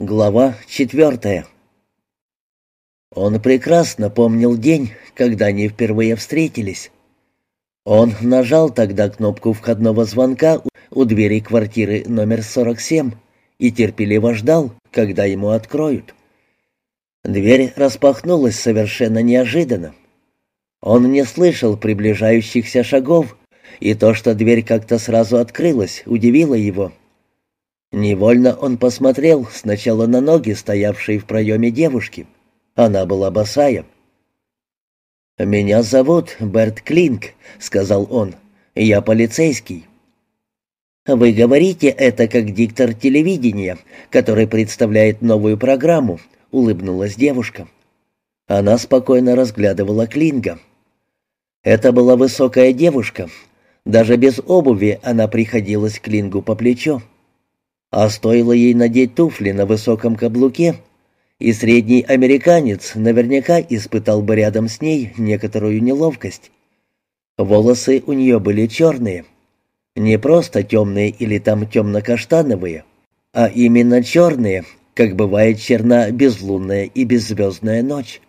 Глава четвертая. Он прекрасно помнил день, когда они впервые встретились. Он нажал тогда кнопку входного звонка у двери квартиры номер 47 и терпеливо ждал, когда ему откроют. Дверь распахнулась совершенно неожиданно. Он не слышал приближающихся шагов, и то, что дверь как-то сразу открылась, удивило его — Невольно он посмотрел сначала на ноги, стоявшие в проеме девушки. Она была босая. «Меня зовут Берт Клинк», — сказал он. «Я полицейский». «Вы говорите это как диктор телевидения, который представляет новую программу», — улыбнулась девушка. Она спокойно разглядывала Клинга. Это была высокая девушка. Даже без обуви она приходилась Клингу по плечо. А стоило ей надеть туфли на высоком каблуке, и средний американец наверняка испытал бы рядом с ней некоторую неловкость. Волосы у нее были черные. Не просто темные или там темно-каштановые, а именно черные, как бывает черна безлунная и беззвездная ночь.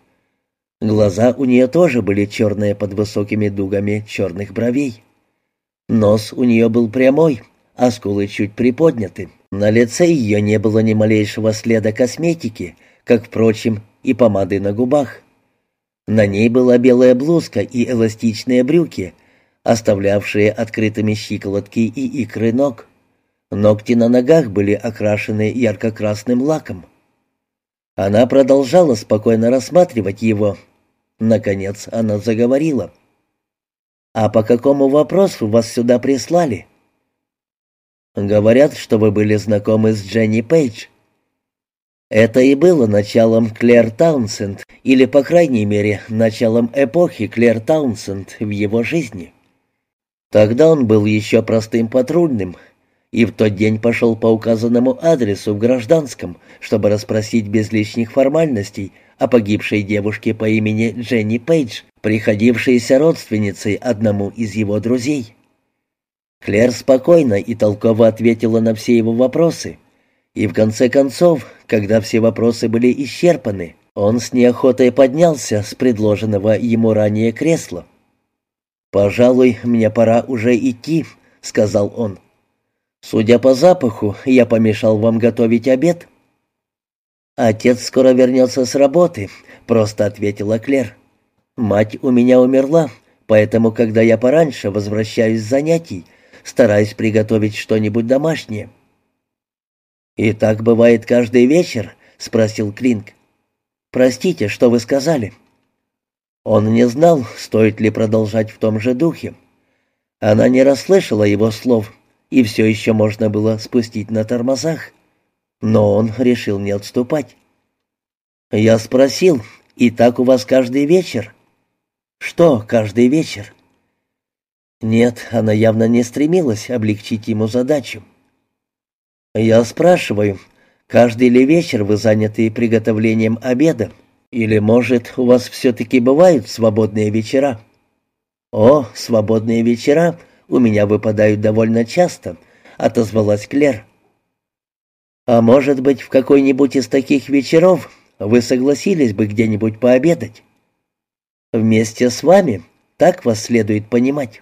Глаза у нее тоже были черные под высокими дугами черных бровей. Нос у нее был прямой, а скулы чуть приподняты. На лице ее не было ни малейшего следа косметики, как, впрочем, и помады на губах. На ней была белая блузка и эластичные брюки, оставлявшие открытыми щиколотки и икры ног. Ногти на ногах были окрашены ярко-красным лаком. Она продолжала спокойно рассматривать его. Наконец она заговорила. «А по какому вопросу вас сюда прислали?» Говорят, что вы были знакомы с Дженни Пейдж. Это и было началом Клэр Таунсенд, или, по крайней мере, началом эпохи Клэр Таунсенд в его жизни. Тогда он был еще простым патрульным, и в тот день пошел по указанному адресу в Гражданском, чтобы расспросить без лишних формальностей о погибшей девушке по имени Дженни Пейдж, приходившейся родственницей одному из его друзей. Клэр спокойно и толково ответила на все его вопросы. И в конце концов, когда все вопросы были исчерпаны, он с неохотой поднялся с предложенного ему ранее кресла. «Пожалуй, мне пора уже идти», — сказал он. «Судя по запаху, я помешал вам готовить обед». «Отец скоро вернется с работы», — просто ответила Клэр. «Мать у меня умерла, поэтому, когда я пораньше возвращаюсь с занятий, стараясь приготовить что-нибудь домашнее. «И так бывает каждый вечер?» — спросил Клинк. «Простите, что вы сказали?» Он не знал, стоит ли продолжать в том же духе. Она не расслышала его слов, и все еще можно было спустить на тормозах. Но он решил не отступать. «Я спросил, и так у вас каждый вечер?» «Что каждый вечер?» Нет, она явно не стремилась облегчить ему задачу. «Я спрашиваю, каждый ли вечер вы заняты приготовлением обеда? Или, может, у вас все-таки бывают свободные вечера?» «О, свободные вечера у меня выпадают довольно часто», — отозвалась Клер. «А может быть, в какой-нибудь из таких вечеров вы согласились бы где-нибудь пообедать?» «Вместе с вами, так вас следует понимать».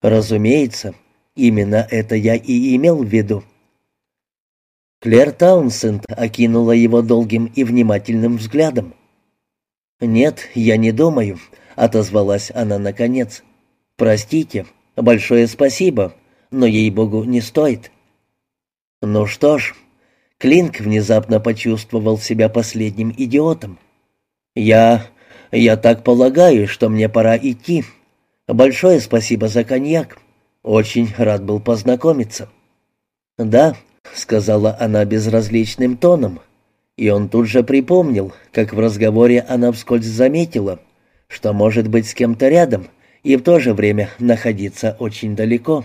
Разумеется, именно это я и имел в виду. Клэр Таунсенд окинула его долгим и внимательным взглядом. «Нет, я не думаю», — отозвалась она наконец. «Простите, большое спасибо, но ей-богу не стоит». «Ну что ж», — Клинк внезапно почувствовал себя последним идиотом. «Я... я так полагаю, что мне пора идти». Большое спасибо за коньяк. Очень рад был познакомиться. Да, сказала она безразличным тоном, и он тут же припомнил, как в разговоре она вскользь заметила, что может быть с кем-то рядом и в то же время находиться очень далеко.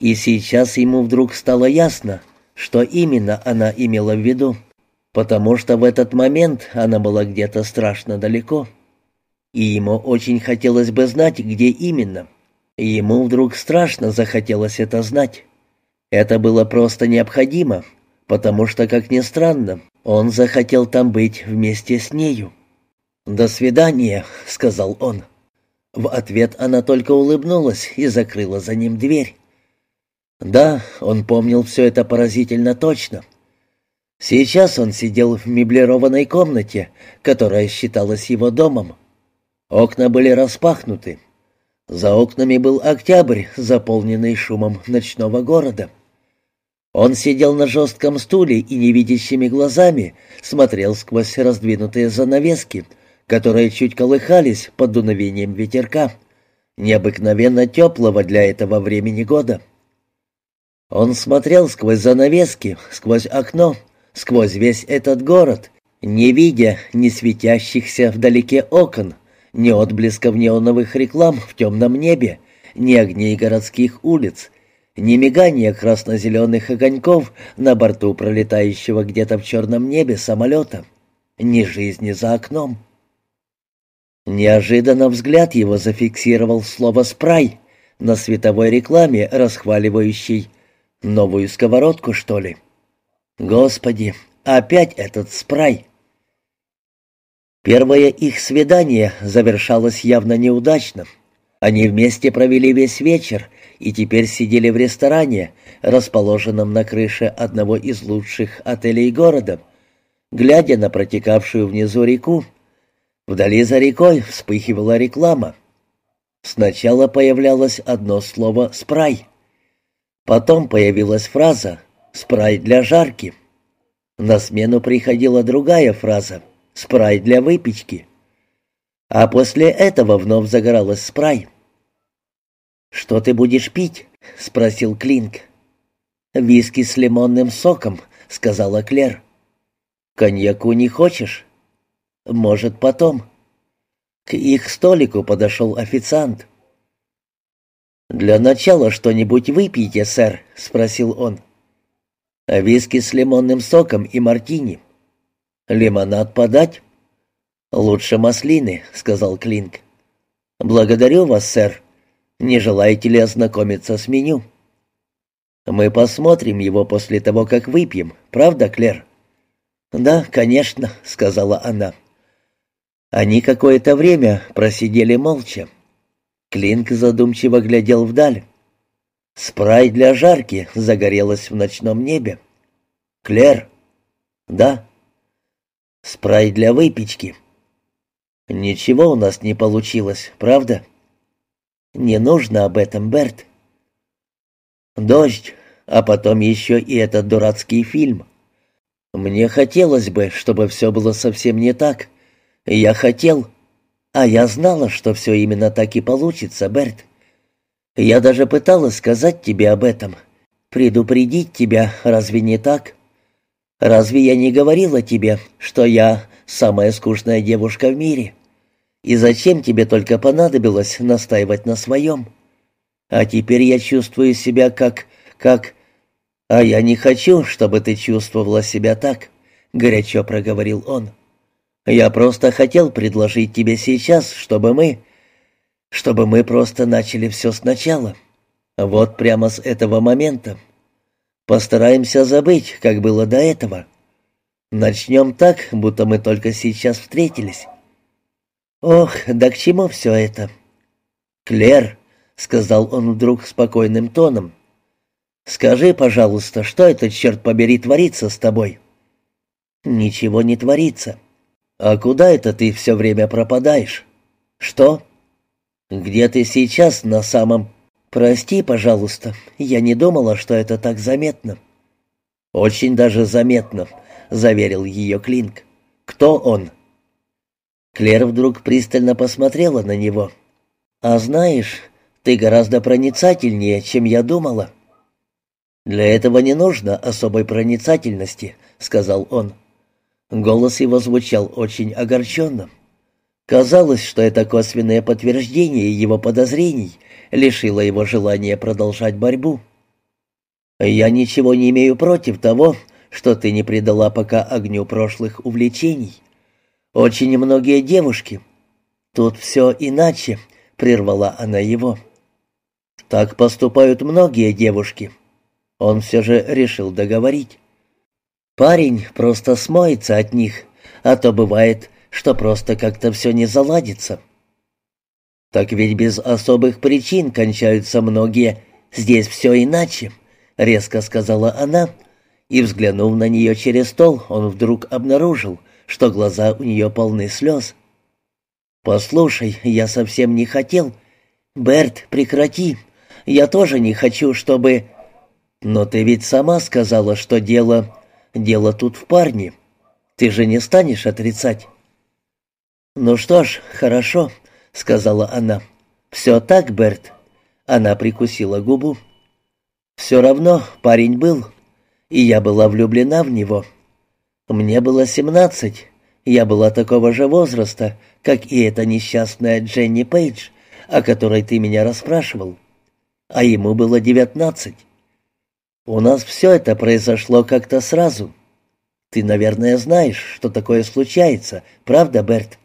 И сейчас ему вдруг стало ясно, что именно она имела в виду, потому что в этот момент она была где-то страшно далеко и ему очень хотелось бы знать, где именно. Ему вдруг страшно захотелось это знать. Это было просто необходимо, потому что, как ни странно, он захотел там быть вместе с нею. «До свидания», — сказал он. В ответ она только улыбнулась и закрыла за ним дверь. Да, он помнил все это поразительно точно. Сейчас он сидел в меблированной комнате, которая считалась его домом. Окна были распахнуты. За окнами был октябрь, заполненный шумом ночного города. Он сидел на жестком стуле и невидящими глазами смотрел сквозь раздвинутые занавески, которые чуть колыхались под дуновением ветерка, необыкновенно теплого для этого времени года. Он смотрел сквозь занавески, сквозь окно, сквозь весь этот город, не видя ни светящихся вдалеке окон, ни отблесков неоновых реклам в темном небе, ни огней городских улиц, ни мигания красно-зеленых огоньков на борту пролетающего где-то в черном небе самолета, ни жизни за окном. Неожиданно взгляд его зафиксировал слово «спрай» на световой рекламе, расхваливающей Новую сковородку, что ли? Господи, опять этот спрай. Первое их свидание завершалось явно неудачно. Они вместе провели весь вечер и теперь сидели в ресторане, расположенном на крыше одного из лучших отелей города, глядя на протекавшую внизу реку. Вдали за рекой вспыхивала реклама. Сначала появлялось одно слово «спрай». Потом появилась фраза «спрай для жарки». На смену приходила другая фраза «спрай для выпечки». А после этого вновь загоралась спрай. «Что ты будешь пить?» — спросил Клинк. «Виски с лимонным соком», — сказала Клер. «Коньяку не хочешь?» «Может, потом». К их столику подошел официант. «Для начала что-нибудь выпейте, сэр», — спросил он. «Виски с лимонным соком и мартини». «Лимонад подать?» «Лучше маслины», — сказал Клинк. «Благодарю вас, сэр. Не желаете ли ознакомиться с меню?» «Мы посмотрим его после того, как выпьем, правда, Клер?» «Да, конечно», — сказала она. Они какое-то время просидели молча. Клинк задумчиво глядел вдаль. Спрай для жарки загорелась в ночном небе. «Клер?» «Да». «Спрай для выпечки». «Ничего у нас не получилось, правда?» «Не нужно об этом, Берт». «Дождь, а потом еще и этот дурацкий фильм. Мне хотелось бы, чтобы все было совсем не так. Я хотел, а я знала, что все именно так и получится, Берт. Я даже пыталась сказать тебе об этом, предупредить тебя, разве не так? Разве я не говорила тебе, что я самая скучная девушка в мире? И зачем тебе только понадобилось настаивать на своем? А теперь я чувствую себя как... как... А я не хочу, чтобы ты чувствовала себя так, — горячо проговорил он. Я просто хотел предложить тебе сейчас, чтобы мы... чтобы мы просто начали все сначала. Вот прямо с этого момента. Постараемся забыть, как было до этого. Начнем так, будто мы только сейчас встретились. Ох, да к чему все это? Клер, — сказал он вдруг спокойным тоном, — скажи, пожалуйста, что это, черт побери, творится с тобой? Ничего не творится. — «А куда это ты все время пропадаешь?» «Что?» «Где ты сейчас на самом...» «Прости, пожалуйста, я не думала, что это так заметно». «Очень даже заметно», — заверил ее Клинк. «Кто он?» Клер вдруг пристально посмотрела на него. «А знаешь, ты гораздо проницательнее, чем я думала». «Для этого не нужно особой проницательности», — сказал он. Голос его звучал очень огорченно. Казалось, что это косвенное подтверждение его подозрений лишило его желания продолжать борьбу. «Я ничего не имею против того, что ты не предала пока огню прошлых увлечений. Очень многие девушки. Тут все иначе», — прервала она его. «Так поступают многие девушки». Он все же решил договорить. Парень просто смоется от них, а то бывает, что просто как-то все не заладится. Так ведь без особых причин кончаются многие. Здесь все иначе, резко сказала она, и, взглянув на нее через стол, он вдруг обнаружил, что глаза у нее полны слез. «Послушай, я совсем не хотел. Берт, прекрати. Я тоже не хочу, чтобы...» «Но ты ведь сама сказала, что дело... дело тут в парне. Ты же не станешь отрицать?» «Ну что ж, хорошо», — сказала она. «Все так, Берт». Она прикусила губу. «Все равно парень был, и я была влюблена в него. Мне было семнадцать, я была такого же возраста, как и эта несчастная Дженни Пейдж, о которой ты меня расспрашивал. А ему было девятнадцать. У нас все это произошло как-то сразу. Ты, наверное, знаешь, что такое случается, правда, Берт?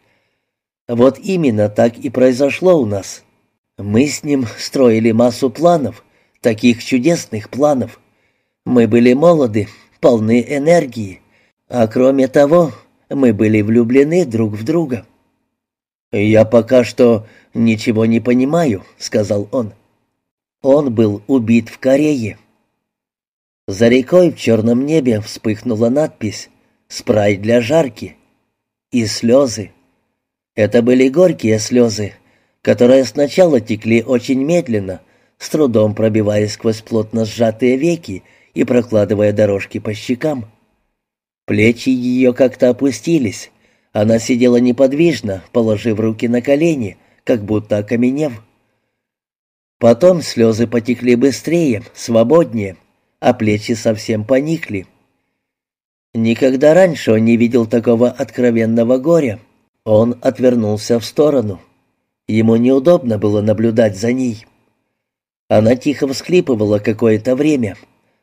Вот именно так и произошло у нас. Мы с ним строили массу планов, таких чудесных планов. Мы были молоды, полны энергии, а кроме того, мы были влюблены друг в друга. «Я пока что ничего не понимаю», — сказал он. Он был убит в Корее. За рекой в черном небе вспыхнула надпись «Спрайт для жарки» и слезы. Это были горькие слезы, которые сначала текли очень медленно, с трудом пробиваясь сквозь плотно сжатые веки и прокладывая дорожки по щекам. Плечи ее как-то опустились. Она сидела неподвижно, положив руки на колени, как будто окаменев. Потом слезы потекли быстрее, свободнее, а плечи совсем поникли. Никогда раньше он не видел такого откровенного горя. Он отвернулся в сторону. Ему неудобно было наблюдать за ней. Она тихо всхлипывала какое-то время.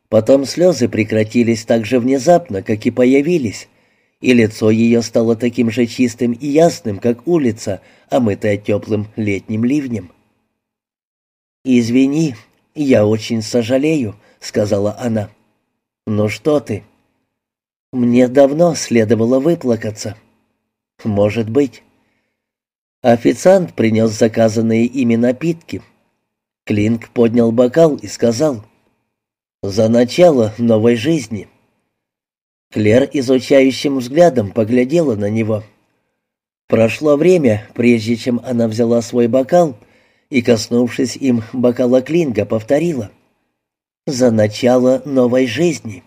Потом слезы прекратились так же внезапно, как и появились, и лицо ее стало таким же чистым и ясным, как улица, омытая теплым летним ливнем. «Извини, я очень сожалею», — сказала она. «Ну что ты?» «Мне давно следовало выплакаться». «Может быть». Официант принес заказанные ими напитки. Клинк поднял бокал и сказал «За начало новой жизни». Клер изучающим взглядом поглядела на него. Прошло время, прежде чем она взяла свой бокал и, коснувшись им бокала Клинга, повторила «За начало новой жизни».